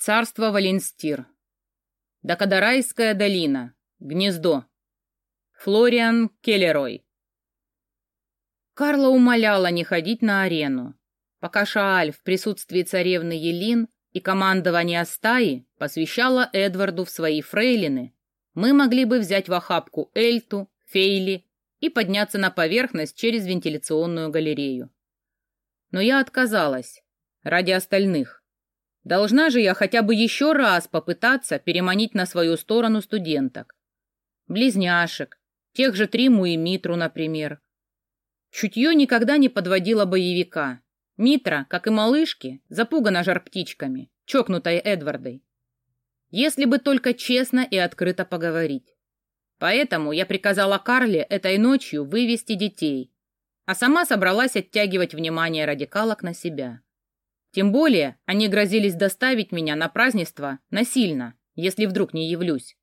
Царство Валенстир. Дакадарайская долина. Гнездо. Флориан Келлерой. Карла умоляла не ходить на арену, пока Шааль в присутствии царевны Елин и командования стаи посвящала Эдварду в свои фрейлины, мы могли бы взять в охапку Эльту, Фейли и подняться на поверхность через вентиляционную галерею. Но я отказалась ради остальных. Должна же я хотя бы еще раз попытаться переманить на свою сторону студенток. Близняшек, тех же Триму и Митру, например. Чутье никогда не подводило боевика. Митра, как и малышки, запугана жар-птичками, чокнутой Эдвардой. Если бы только честно и открыто поговорить. Поэтому я приказала Карле этой ночью вывести детей, а сама собралась оттягивать внимание радикалок на себя. Тем более они грозились доставить меня на празднество насильно, если вдруг не явлюсь.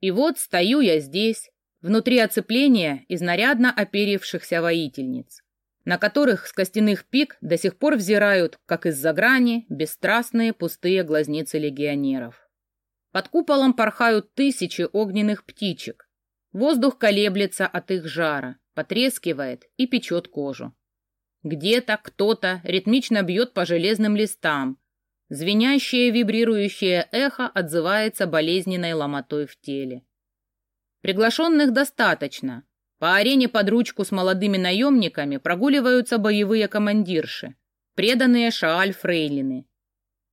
И вот стою я здесь, внутри оцепления из нарядно оперившихся воительниц, на которых с костяных пик до сих пор взирают, как из-за грани, бесстрастные пустые глазницы легионеров. Под куполом порхают тысячи огненных птичек. Воздух колеблется от их жара, потрескивает и печет кожу. Где-то кто-то ритмично бьет по железным листам. Звенящее вибрирующее эхо отзывается болезненной ломотой в теле. Приглашенных достаточно. По арене под ручку с молодыми наемниками прогуливаются боевые командирши, преданные Шааль Фрейлины.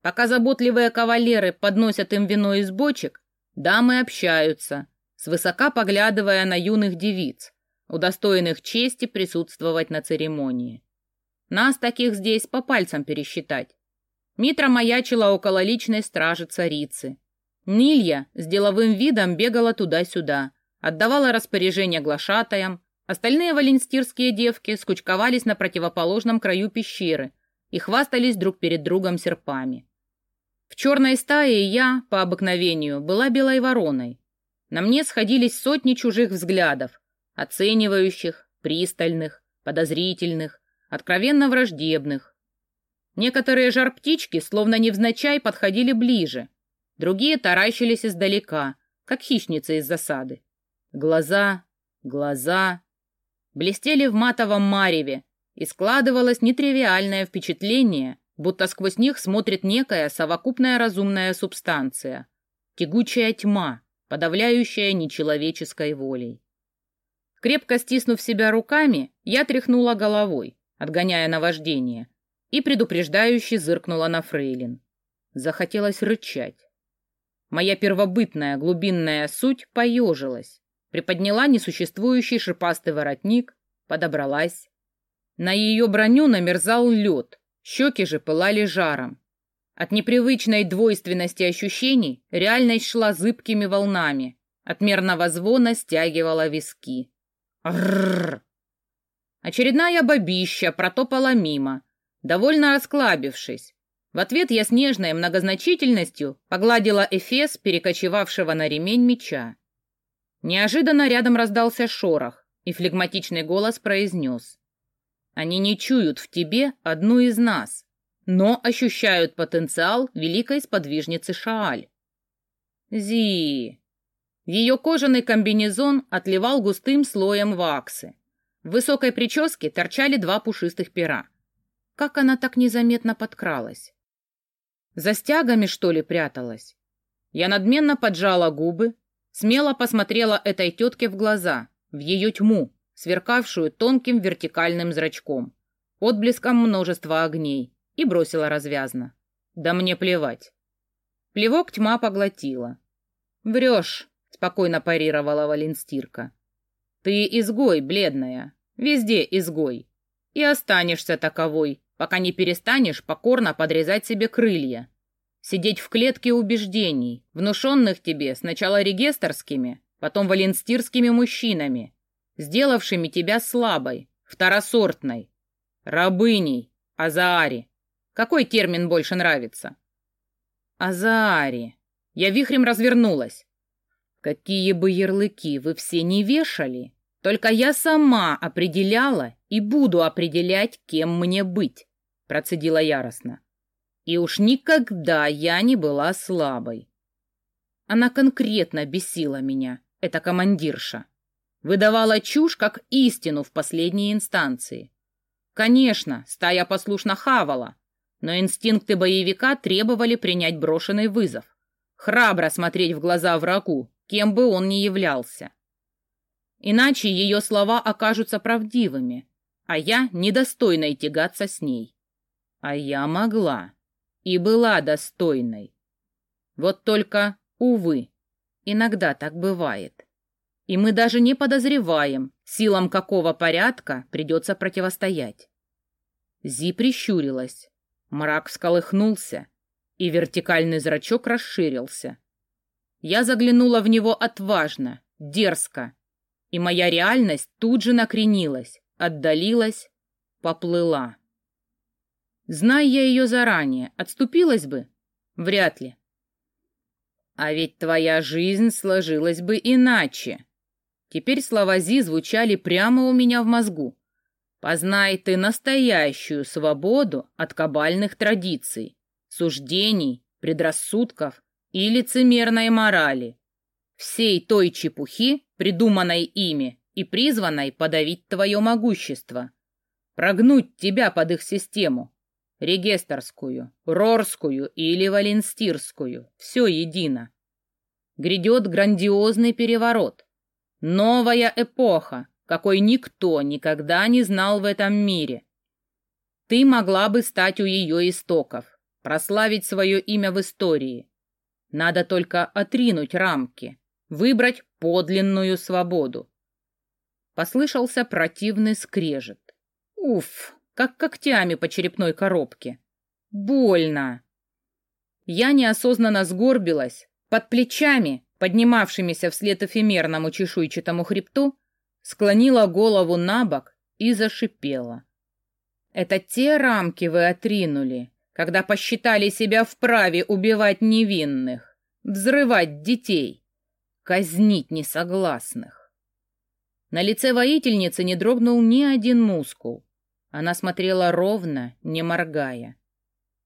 Пока заботливые кавалеры подносят им вино из бочек, дамы общаются, свысока поглядывая на юных девиц, удостоенных чести присутствовать на церемонии. Нас таких здесь по пальцам пересчитать. Митра маячила около личной стражи царицы. Нилья с деловым видом бегала туда-сюда, отдавала распоряжения глашатаям, остальные валенстирские девки скучковались на противоположном краю пещеры и хвастались друг перед другом серпами. В черной стае я, по обыкновению, была белой вороной. На мне сходились сотни чужих взглядов, оценивающих, пристальных, подозрительных, откровенно враждебных. Некоторые жар-птички, словно невзначай, подходили ближе, другие таращились издалека, как хищницы из засады. Глаза, глаза блестели в матовом мареве, и складывалось нетривиальное впечатление, будто сквозь них смотрит некая совокупная разумная субстанция, тягучая тьма, подавляющая нечеловеческой волей. Крепко стиснув себя руками, я тряхнула головой, отгоняя наваждение, и предупреждающе зыркнула на фрейлин. Захотелось рычать. Моя первобытная глубинная суть поежилась, приподняла несуществующий шипастый воротник, подобралась. На ее броню намерзал лед, щеки же пылали жаром. От непривычной двойственности ощущений реальность шла зыбкими волнами, от мерного звона стягивала виски. Рррр! Очередная бабища протопала мимо, довольно расклабившись. В ответ я с нежной многозначительностью погладила эфес перекочевавшего на ремень меча. Неожиданно рядом раздался шорох, и флегматичный голос произнес. «Они не чуют в тебе одну из нас, но ощущают потенциал великой сподвижницы Шааль». «Зи!» Ее кожаный комбинезон отливал густым слоем ваксы. В высокой прическе торчали два пушистых пера. Как она так незаметно подкралась? За стягами, что ли, пряталась? Я надменно поджала губы, Смело посмотрела этой тетке в глаза, в ее тьму, сверкавшую тонким вертикальным зрачком, отблеском множества огней, и бросила развязно. Да мне плевать. Плевок тьма поглотила. «Врешь», — спокойно парировала Валенстирка. «Ты изгой, бледная, везде изгой. И останешься таковой, пока не перестанешь покорно подрезать себе крылья, Сидеть в клетке убеждений, внушенных тебе сначала регесторскими, потом валенстирскими мужчинами, сделавшими тебя слабой, второсортной, рабыней, Азаари. Какой термин больше нравится? Азаари. Я вихрем развернулась. Какие бы ярлыки вы все не вешали, только я сама определяла и буду определять, кем мне быть, процедила яростно. И уж никогда я не была слабой. Она конкретно бесила меня, эта командирша. Выдавала чушь как истину в последней инстанции. Конечно, стая послушно хавала, но инстинкты боевика требовали принять брошенный вызов. Храбро смотреть в глаза врагу, кем бы он ни являлся. Иначе ее слова окажутся правдивыми, а я недостойной тягаться с ней. А я могла и была достойной. Вот только, увы, иногда так бывает. И мы даже не подозреваем, силам какого порядка придется противостоять. Зи прищурилась. Мрак всколыхнулся, и вертикальный зрачок расширился. Я заглянула в него отважно, дерзко, и моя реальность тут же накренилась, отдалилась, поплыла. Зная я ее заранее, отступилась бы? Вряд ли. А ведь твоя жизнь сложилась бы иначе. Теперь слова Зи звучали прямо у меня в мозгу. Познай ты настоящую свободу от кабальных традиций, суждений, предрассудков и лицемерной морали. Всей той чепухи, придуманной ими и призванной подавить твое могущество. Прогнуть тебя под их систему. Регесторскую, Рорскую или Валенстирскую. Все едино. Грядет грандиозный переворот. Новая эпоха, какой никто никогда не знал в этом мире. Ты могла бы стать у ее истоков, прославить свое имя в истории. Надо только отринуть рамки, выбрать подлинную свободу. Послышался противный скрежет. Уф, как когтями по черепной коробке. Больно. Я неосознанно сгорбилась. Под плечами, поднимавшимися вслед эфемерному чешуйчатому хребту, склонила голову на бок и зашипела. «Это те рамки вы отринули, когда посчитали себя вправе убивать невинных, взрывать детей, казнить несогласных». На лице воительницы не дрогнул ни один мускул. Она смотрела ровно, не моргая.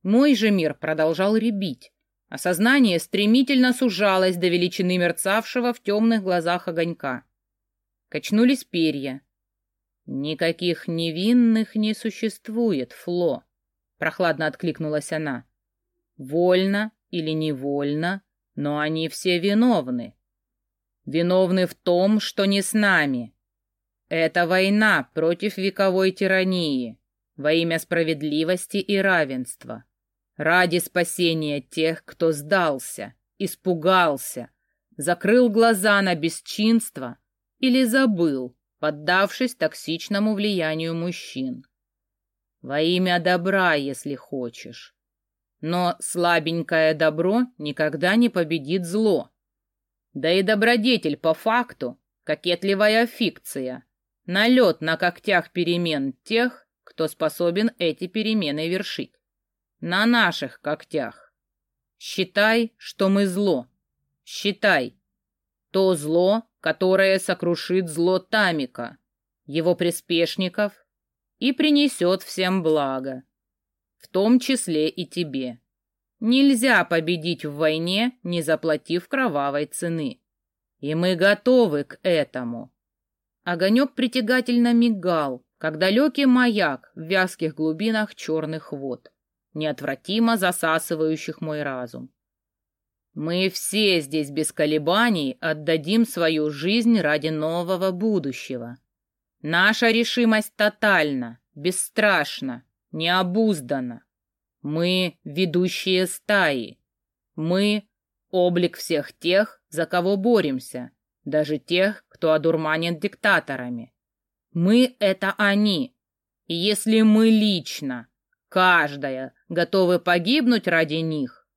Мой же мир продолжал ребить, а сознание стремительно сужалось до величины мерцавшего в темных глазах огонька. Качнулись перья. «Никаких невинных не существует, Фло», — прохладно откликнулась она. «Вольно или невольно, но они все виновны. Виновны в том, что не с нами. Это война против вековой тирании, во имя справедливости и равенства, ради спасения тех, кто сдался, испугался, закрыл глаза на бесчинство — или забыл, поддавшись токсичному влиянию мужчин. Во имя добра, если хочешь. Но слабенькое добро никогда не победит зло. Да и добродетель по факту — кокетливая фикция, налет на когтях перемен тех, кто способен эти перемены вершить. На наших когтях. Считай, что мы зло. Считай. То зло, которое сокрушит зло Тамика, его приспешников, и принесет всем благо, в том числе и тебе. Нельзя победить в войне, не заплатив кровавой цены. И мы готовы к этому. Огонек притягательно мигал, как далекий маяк в вязких глубинах черных вод, неотвратимо засасывающих мой разум. Мы все здесь без колебаний отдадим свою жизнь ради нового будущего. Наша решимость тотальна, бесстрашна, необуздана. Мы — ведущие стаи. Мы — облик всех тех, за кого боремся, даже тех, кто одурманен диктаторами. Мы — это они. И если мы лично, каждая, готовы погибнуть ради них,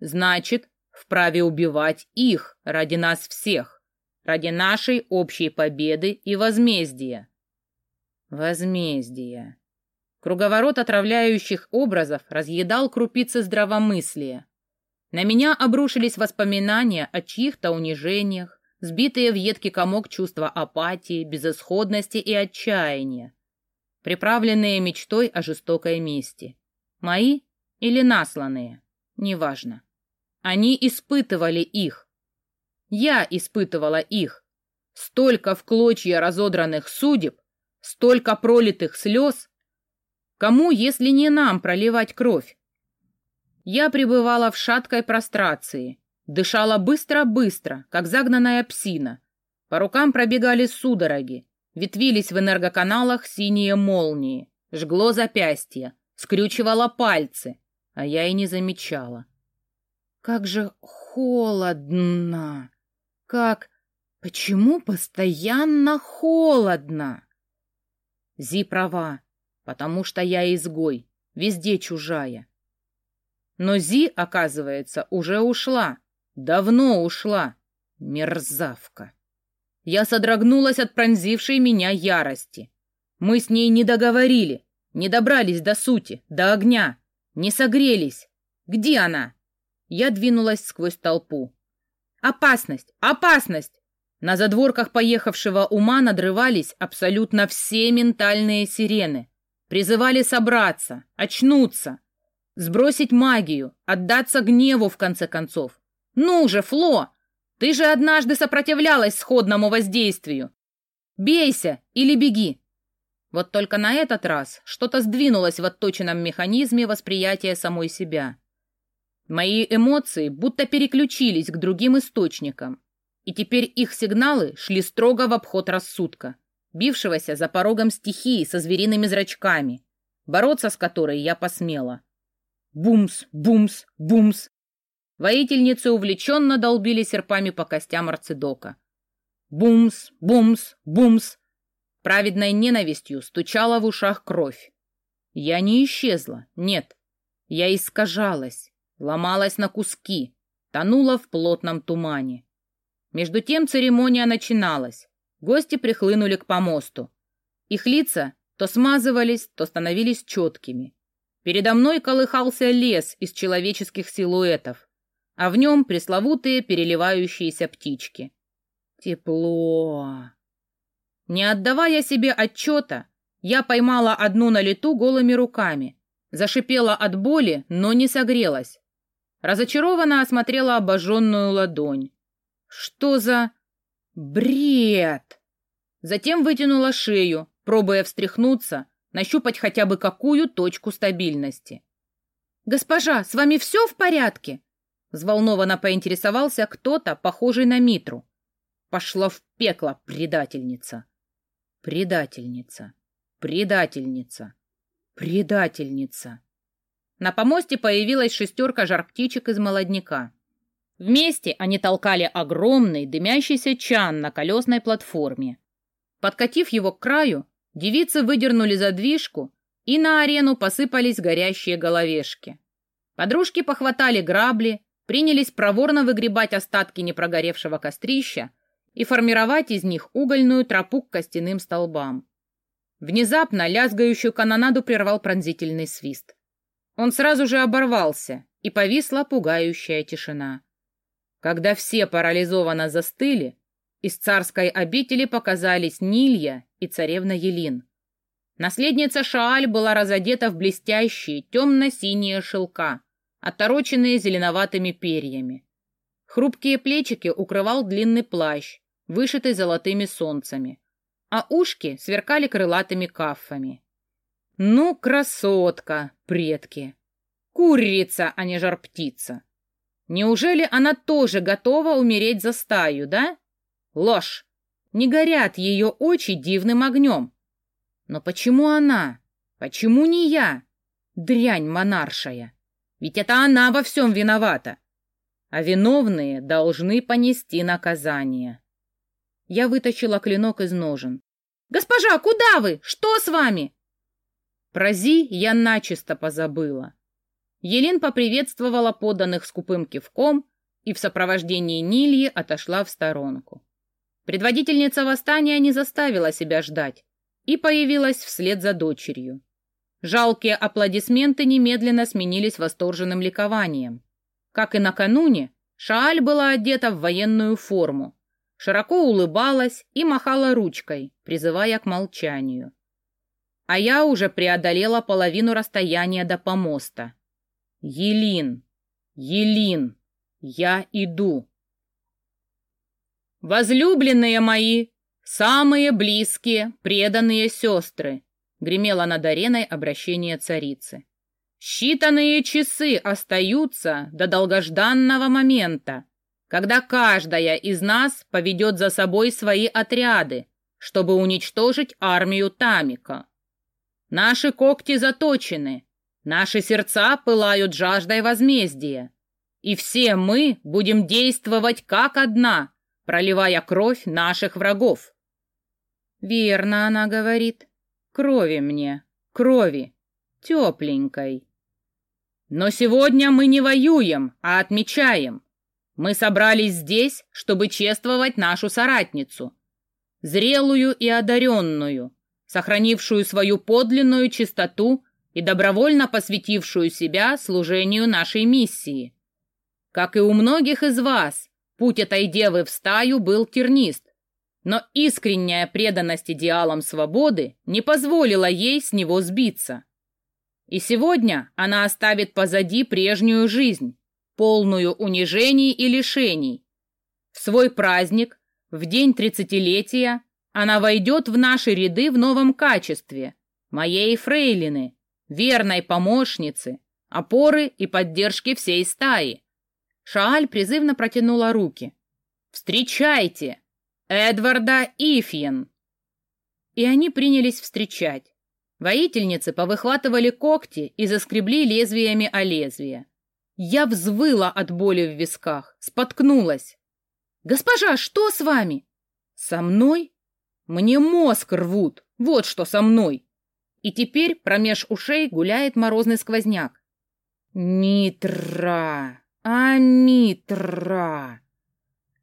значит, вправе убивать их ради нас всех, ради нашей общей победы и возмездия. Возмездие. Круговорот отравляющих образов разъедал крупицы здравомыслия. На меня обрушились воспоминания о чьих-то унижениях, сбитые в едкий комок чувства апатии, безысходности и отчаяния, приправленные мечтой о жестокой мести. Мои или насланные, неважно. Они испытывали их. Я испытывала их. Столько в клочья разодранных судеб, столько пролитых слез. Кому, если не нам, проливать кровь? Я пребывала в шаткой прострации, дышала быстро-быстро, как загнанная псина. По рукам пробегали судороги, ветвились в энергоканалах синие молнии, жгло запястья, скрючивало пальцы, а я и не замечала. Как же холодно! Как... Почему постоянно холодно? Зи права, потому что я изгой, везде чужая. Но Зи, оказывается, уже ушла, давно ушла. Мерзавка. Я содрогнулась от пронзившей меня ярости. Мы с ней не договорили, не добрались до сути, до огня, не согрелись. Где она? Я двинулась сквозь толпу. Опасность! Опасность! На задворках поехавшего ума надрывались абсолютно все ментальные сирены. Призывали собраться, очнуться, сбросить магию, отдаться гневу в конце концов. Ну же, Фло, ты же однажды сопротивлялась сходному воздействию. Бейся или беги. Вот только на этот раз что-то сдвинулось в отточенном механизме восприятия самой себя. Мои эмоции будто переключились к другим источникам, и теперь их сигналы шли строго в обход рассудка, бившегося за порогом стихии со звериными зрачками, бороться с которой я посмела. Бумс, бумс, бумс. Воительницы увлеченно долбили серпами по костям Арцидока. Бумс, бумс, бумс. Праведной ненавистью стучала в ушах кровь. Я не исчезла, нет. Я искажалась, ломалась на куски, тонула в плотном тумане. Между тем церемония начиналась. Гости прихлынули к помосту. Их лица то смазывались, то становились четкими. Передо мной колыхался лес из человеческих силуэтов, а в нем пресловутые переливающиеся птички. Тепло. Не отдавая себе отчета, я поймала одну на лету голыми руками, зашипела от боли, но не согрелась. Разочарованно осмотрела обожженную ладонь. Что за... бред! Затем вытянула шею, пробуя встряхнуться, нащупать хотя бы какую точку стабильности. «Госпожа, с вами все в порядке?» Взволнованно поинтересовался кто-то, похожий на Митру. Пошла в пекло предательница. Предательница. Предательница. Предательница. На помосте появилась шестерка жар-птичек из молодняка. Вместе они толкали огромный дымящийся чан на колесной платформе. Подкатив его к краю, девицы выдернули задвижку, и на арену посыпались горящие головешки. Подружки похватали грабли, принялись проворно выгребать остатки непрогоревшего кострища и формировать из них угольную тропу к костяным столбам. Внезапно лязгающую канонаду прервал пронзительный свист. Он сразу же оборвался, и повисла пугающая тишина. Когда все парализованно застыли, из царской обители показались Нилья и царевна Елин. Наследница Шааль была разодета в блестящие темно-синие шелка, отороченные зеленоватыми перьями. Хрупкие плечики укрывал длинный плащ, вышитый золотыми солнцами, а ушки сверкали крылатыми кафами. Ну, красотка, предки! Курица, а не жар-птица! Неужели она тоже готова умереть за стаю, да? Ложь! Не горят ее очи дивным огнем. Но почему она? Почему не я? Дрянь монаршая! Ведь это она во всем виновата. А виновные должны понести наказание. Я вытащила клинок из ножен. «Госпожа, куда вы? Что с вами?» Про Зи я начисто позабыла. Елин поприветствовала поданных скупым кивком и в сопровождении Нильи отошла в сторонку. Предводительница восстания не заставила себя ждать и появилась вслед за дочерью. Жалкие аплодисменты немедленно сменились восторженным ликованием. Как и накануне, Шааль была одета в военную форму, широко улыбалась и махала ручкой, призывая к молчанию. А я уже преодолела половину расстояния до помоста. Елин, Елин, я иду. Возлюбленные мои, самые близкие, преданные сестры, гремело над ареной обращение царицы. Считанные часы остаются до долгожданного момента, когда каждая из нас поведет за собой свои отряды, чтобы уничтожить армию Тамика. Наши когти заточены, наши сердца пылают жаждой возмездия, и все мы будем действовать как одна, проливая кровь наших врагов. Верно она говорит. Крови мне, крови, тепленькой. Но сегодня мы не воюем, а отмечаем. Мы собрались здесь, чтобы чествовать нашу соратницу, зрелую и одаренную, сохранившую свою подлинную чистоту и добровольно посвятившую себя служению нашей миссии. Как и у многих из вас, путь этой девы в стаю был тернист, но искренняя преданность идеалам свободы не позволила ей с него сбиться. И сегодня она оставит позади прежнюю жизнь, полную унижений и лишений. В свой праздник, в день тридцатилетия, она войдет в наши ряды в новом качестве, моей фрейлины, верной помощницы, опоры и поддержки всей стаи. Шааль призывно протянула руки. «Встречайте! Эдварда Ифьен!» И они принялись встречать. Воительницы повыхватывали когти и заскребли лезвиями о лезвие. Я взвыла от боли в висках, споткнулась. «Госпожа, что с вами?» «Со мной? Мне мозг рвут, вот что со мной!» И теперь промеж ушей гуляет морозный сквозняк. «Митра! А, Митра!»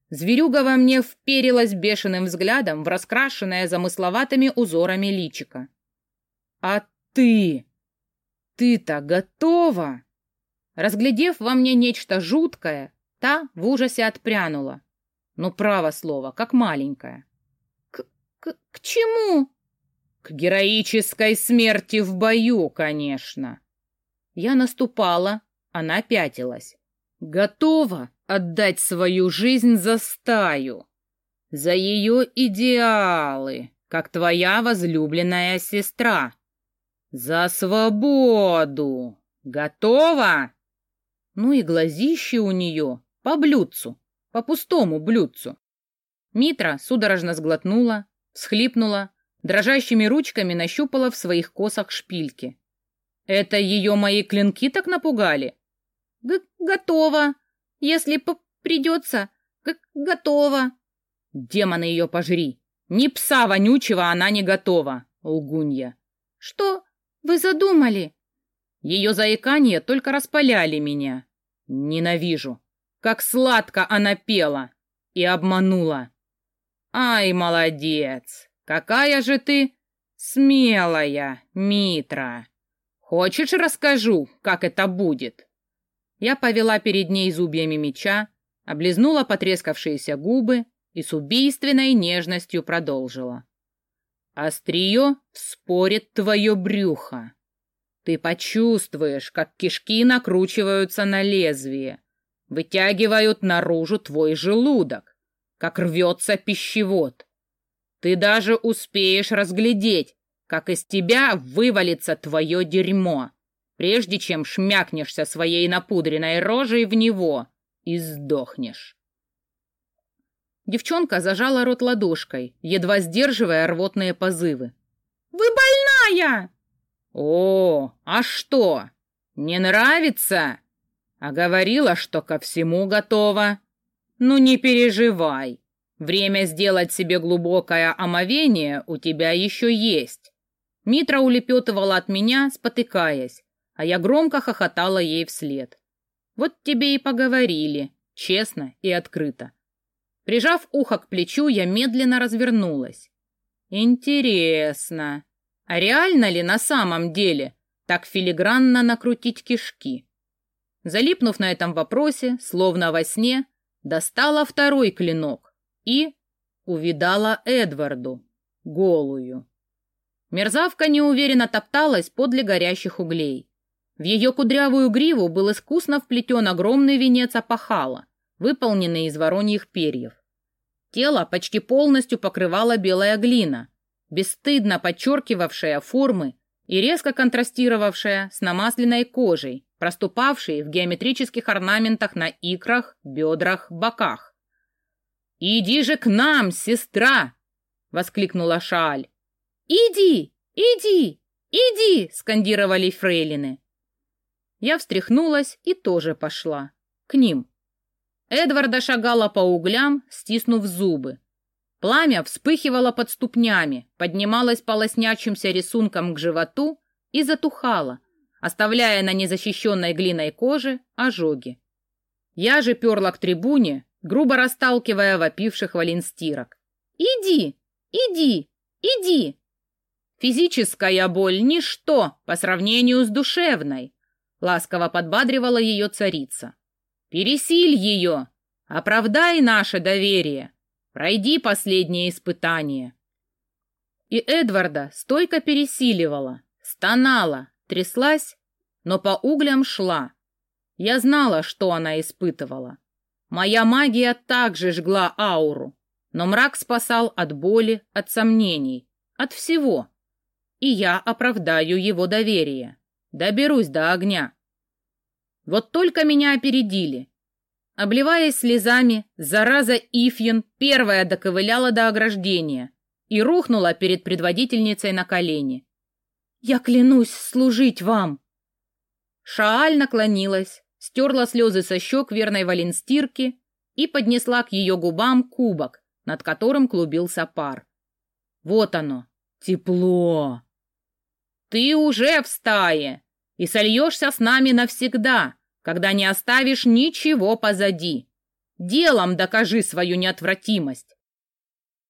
Зверюга во мне вперилась бешеным взглядом в раскрашенное замысловатыми узорами личика. «А ты? Ты-то готова?» Разглядев во мне нечто жуткое, та в ужасе отпрянула. Ну, право слово, как маленькая. «К, чему?» «К героической смерти в бою, конечно!» Я наступала, она пятилась. «Готова отдать свою жизнь за стаю, за ее идеалы, как твоя возлюбленная сестра. За свободу! Готова?» Ну и глазище у нее по блюдцу, по пустому блюдцу. Митра судорожно сглотнула, всхлипнула, дрожащими ручками нащупала в своих косах шпильки. «Это ее мои клинки так напугали?» Г «Готово. Если придется, Г готово». «Демоны ее пожри! Ни пса вонючего она не готова, лгунья!» «Что вы задумали?» Ее заикания только распаляли меня. Ненавижу. Как сладко она пела и обманула. Ай, молодец! Какая же ты смелая, Митра! Хочешь, расскажу, как это будет? Я повела перед ней зубьями меча, облизнула потрескавшиеся губы и с убийственной нежностью продолжила. Острие спорит твое брюхо. Ты почувствуешь, как кишки накручиваются на лезвие, вытягивают наружу твой желудок, как рвется пищевод. Ты даже успеешь разглядеть, как из тебя вывалится твое дерьмо, прежде чем шмякнешься своей напудренной рожей в него и сдохнешь. Девчонка зажала рот ладошкой, едва сдерживая рвотные позывы. «Вы больная!» «О, а что? Не нравится?» «А говорила, что ко всему готова». «Ну не переживай. Время сделать себе глубокое омовение у тебя еще есть». Митра улепетывала от меня, спотыкаясь, а я громко хохотала ей вслед. «Вот тебе и поговорили, честно и открыто». Прижав ухо к плечу, я медленно развернулась. «Интересно, а реально ли на самом деле так филигранно накрутить кишки? Залипнув на этом вопросе, словно во сне, достала второй клинок и увидала Эдварду, голую. Мерзавка неуверенно топталась подле горящих углей. В ее кудрявую гриву был искусно вплетен огромный венец опахала, выполненный из вороньих перьев. Тело почти полностью покрывала белая глина, бесстыдно подчеркивавшая формы и резко контрастировавшая с намасленной кожей, проступавшей в геометрических орнаментах на икрах, бедрах, боках. «Иди же к нам, сестра!» — воскликнула Шааль. «Иди! Иди! Иди!» — скандировали фрейлины. Я встряхнулась и тоже пошла. К ним. Эдварда шагала по углям, стиснув зубы. Пламя вспыхивало под ступнями, поднималось по лоснячимся рисункам к животу и затухало, оставляя на незащищенной глиной коже ожоги. Я же перла к трибуне, грубо расталкивая вопивших валенстирок. «Иди! Иди! Иди!» Физическая боль — ничто по сравнению с душевной, — ласково подбадривала ее царица. «Пересиль ее! Оправдай наше доверие! Пройди последнее испытание!» И Эдварда стойко пересиливала, стонала, тряслась, но по углям шла. Я знала, что она испытывала. Моя магия также жгла ауру, но мрак спасал от боли, от сомнений, от всего. И я оправдаю его доверие. Доберусь до огня. Вот только меня опередили. Обливаясь слезами, зараза Ифьен первая доковыляла до ограждения и рухнула перед предводительницей на колени. «Я клянусь служить вам!» Шааль наклонилась, стерла слезы со щек верной валенстирки и поднесла к ее губам кубок, над которым клубился пар. Вот оно, тепло. «Ты уже в стае!» и сольешься с нами навсегда, когда не оставишь ничего позади. Делом докажи свою неотвратимость.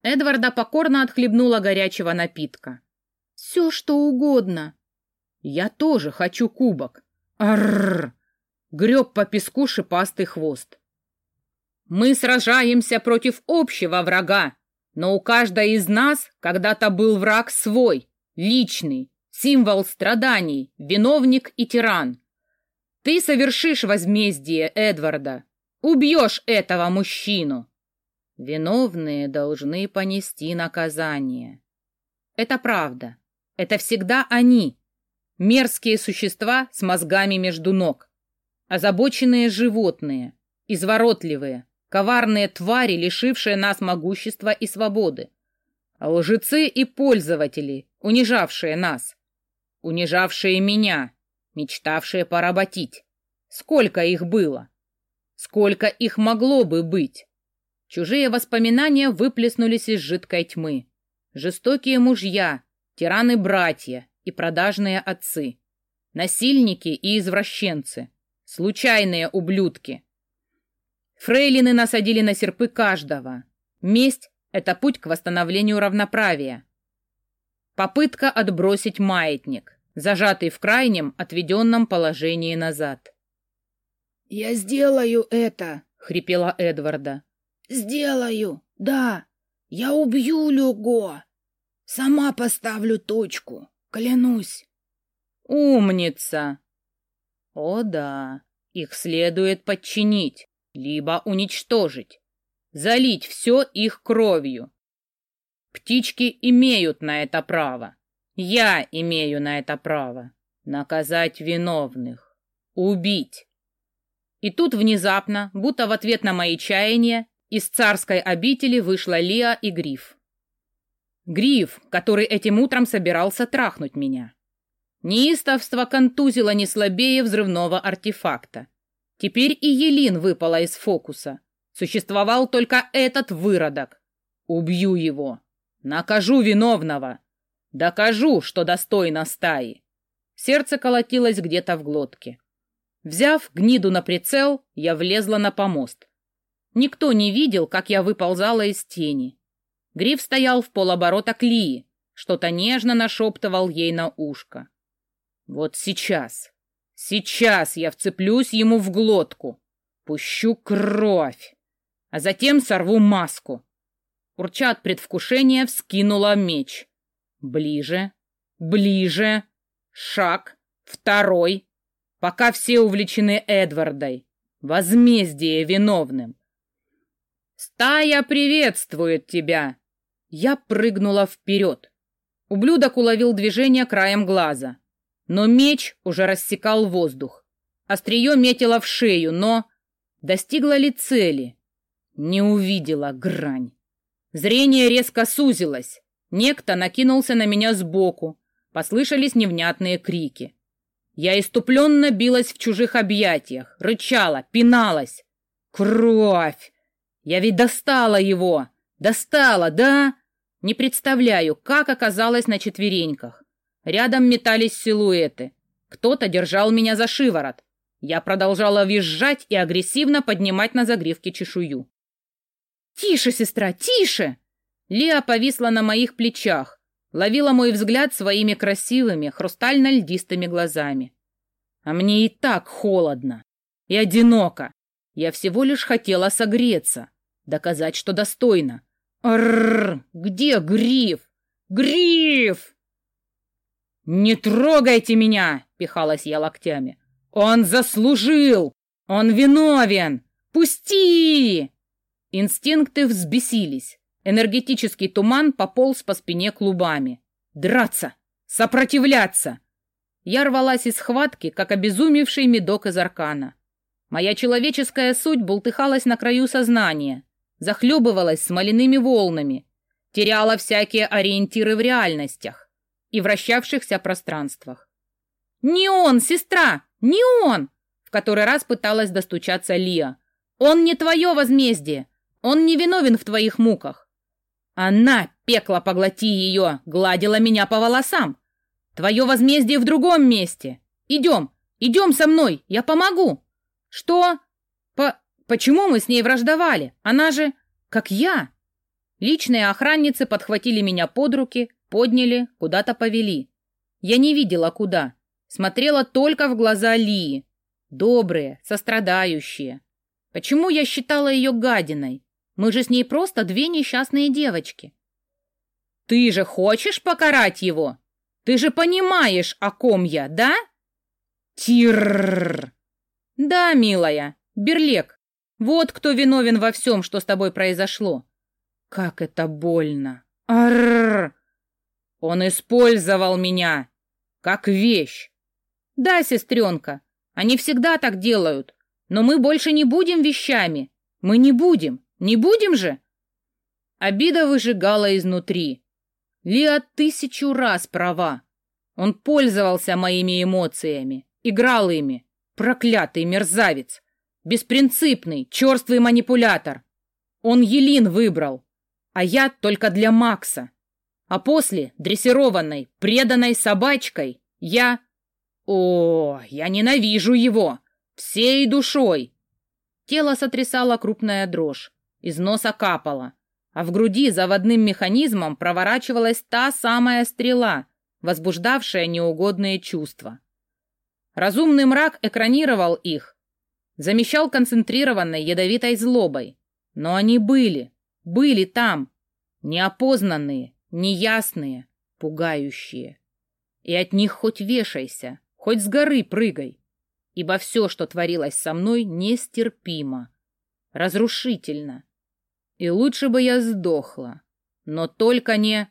Эдварда покорно отхлебнула горячего напитка. Все, что угодно. Я тоже хочу кубок. Арррр! Греб по песку шипастый хвост. Мы сражаемся против общего врага, но у каждой из нас когда-то был враг свой, личный, символ страданий, виновник и тиран. Ты совершишь возмездие Эдварда, убьешь этого мужчину. Виновные должны понести наказание. Это правда. Это всегда они. Мерзкие существа с мозгами между ног. Озабоченные животные. Изворотливые. Коварные твари, лишившие нас могущества и свободы. Лжецы и пользователи, унижавшие нас унижавшие меня, мечтавшие поработить. Сколько их было? Сколько их могло бы быть? Чужие воспоминания выплеснулись из жидкой тьмы. Жестокие мужья, тираны-братья и продажные отцы. Насильники и извращенцы. Случайные ублюдки. Фрейлины насадили на серпы каждого. Месть — это путь к восстановлению равноправия. Попытка отбросить маятник зажатый в крайнем отведенном положении назад. «Я сделаю это!» — хрипела Эдварда. «Сделаю, да! Я убью Люго! Сама поставлю точку, клянусь!» «Умница!» «О да, их следует подчинить, либо уничтожить, залить все их кровью. Птички имеют на это право. Я имею на это право наказать виновных, убить. И тут внезапно, будто в ответ на мои чаяния, из царской обители вышла Лиа и Гриф. Гриф, который этим утром собирался трахнуть меня. Неистовство контузило не слабее взрывного артефакта. Теперь и Елин выпала из фокуса. Существовал только этот выродок. Убью его. Накажу виновного. Докажу, что достойна стаи. Сердце колотилось где-то в глотке. Взяв гниду на прицел, я влезла на помост. Никто не видел, как я выползала из тени. Гриф стоял в полоборота к Лии, что-то нежно нашептывал ей на ушко. Вот сейчас, сейчас я вцеплюсь ему в глотку, пущу кровь, а затем сорву маску. Урча от предвкушения вскинула меч — Ближе, ближе, шаг, второй. пока все увлечены Эдвардой. Возмездие виновным. «Стая приветствует тебя!» Я прыгнула вперед. Ублюдок уловил движение краем глаза. Но меч уже рассекал воздух. Острие метило в шею, но... Достигла ли цели? Не увидела грань. Зрение резко сузилось. Некто накинулся на меня сбоку. Послышались невнятные крики. Я иступленно билась в чужих объятиях, рычала, пиналась. Кровь! Я ведь достала его! Достала, да? Не представляю, как оказалась на четвереньках. Рядом метались силуэты. Кто-то держал меня за шиворот. Я продолжала визжать и агрессивно поднимать на загривке чешую. «Тише, сестра, тише!» Лиа повисла на моих плечах, ловила мой взгляд своими красивыми, хрустально-льдистыми глазами. А мне и так холодно и одиноко. Я всего лишь хотела согреться, доказать, что достойна. Рррр, где Гриф? Гриф! Не трогайте меня, пихалась я локтями. Он заслужил! Он виновен! Пусти! Инстинкты взбесились. Энергетический туман пополз по спине клубами. Драться! Сопротивляться! Я рвалась из схватки, как обезумевший медок из аркана. Моя человеческая суть бултыхалась на краю сознания, захлебывалась смоляными волнами, теряла всякие ориентиры в реальностях и вращавшихся пространствах. «Не он, сестра! Не он!» В который раз пыталась достучаться Лия. «Он не твое возмездие! Он не виновен в твоих муках!» Она, пекло поглоти ее, гладила меня по волосам. Твое возмездие в другом месте. Идем, идем со мной, я помогу. Что? По... Почему мы с ней враждовали? Она же... как я. Личные охранницы подхватили меня под руки, подняли, куда-то повели. Я не видела, куда. Смотрела только в глаза Лии. Добрые, сострадающие. Почему я считала ее гадиной? Мы же с ней просто две несчастные девочки. Ты же хочешь покарать его? Ты же понимаешь, о ком я, да? Тирррр. Да, милая, Берлек. Вот кто виновен во всем, что с тобой произошло. Как это больно. Арррр. Он использовал меня, как вещь. Да, сестренка, они всегда так делают. Но мы больше не будем вещами. Мы не будем. Не будем же? Обида выжигала изнутри. Лиа тысячу раз права. Он пользовался моими эмоциями, играл ими. Проклятый мерзавец. Беспринципный, черствый манипулятор. Он Елин выбрал, а я только для Макса. А после, дрессированной, преданной собачкой, я... О, я ненавижу его! Всей душой! Тело сотрясало крупная дрожь. Из носа капало, а в груди заводным механизмом проворачивалась та самая стрела, возбуждавшая неугодные чувства. Разумный мрак экранировал их, замещал концентрированной ядовитой злобой. Но они были, были там, неопознанные, неясные, пугающие. И от них хоть вешайся, хоть с горы прыгай, ибо все, что творилось со мной, нестерпимо, разрушительно, и лучше бы я сдохла. Но только не...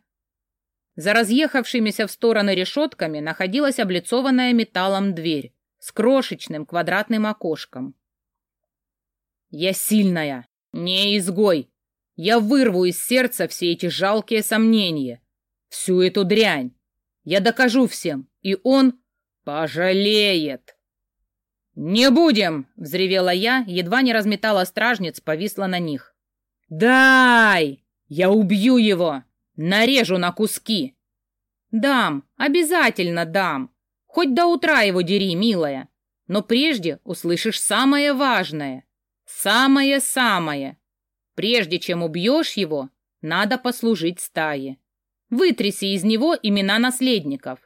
За разъехавшимися в стороны решетками находилась облицованная металлом дверь с крошечным квадратным окошком. «Я сильная, не изгой. Я вырву из сердца все эти жалкие сомнения, всю эту дрянь. Я докажу всем, и он пожалеет». «Не будем!» — взревела я, едва не разметала стражниц, повисла на них. «Дай! Я убью его! Нарежу на куски!» «Дам, обязательно дам! Хоть до утра его дери, милая! Но прежде услышишь самое важное! Самое-самое! Прежде чем убьешь его, надо послужить стае. Вытряси из него имена наследников.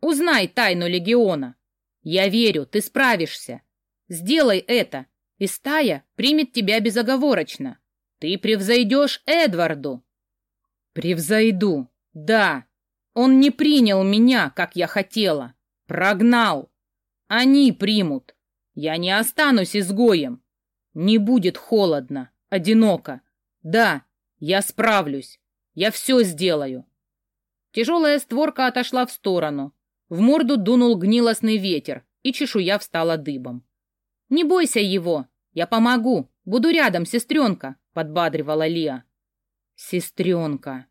Узнай тайну легиона. Я верю, ты справишься. Сделай это, и стая примет тебя безоговорочно. Ты превзойдешь Эдварду. Превзойду, да. Он не принял меня, как я хотела. Прогнал. Они примут. Я не останусь изгоем. Не будет холодно, одиноко. Да, я справлюсь. Я все сделаю. Тяжелая створка отошла в сторону. В морду дунул гнилостный ветер, и чешуя встала дыбом. «Не бойся его! Я помогу! Буду рядом, сестренка!» — подбадривала Лия. «Сестренка!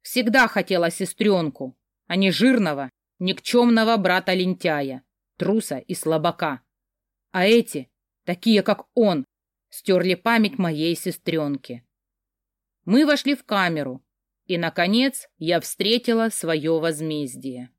Всегда хотела сестренку, а не жирного, никчемного брата-лентяя, труса и слабака. А эти, такие как он, стерли память моей сестренки. Мы вошли в камеру, и, наконец, я встретила свое возмездие.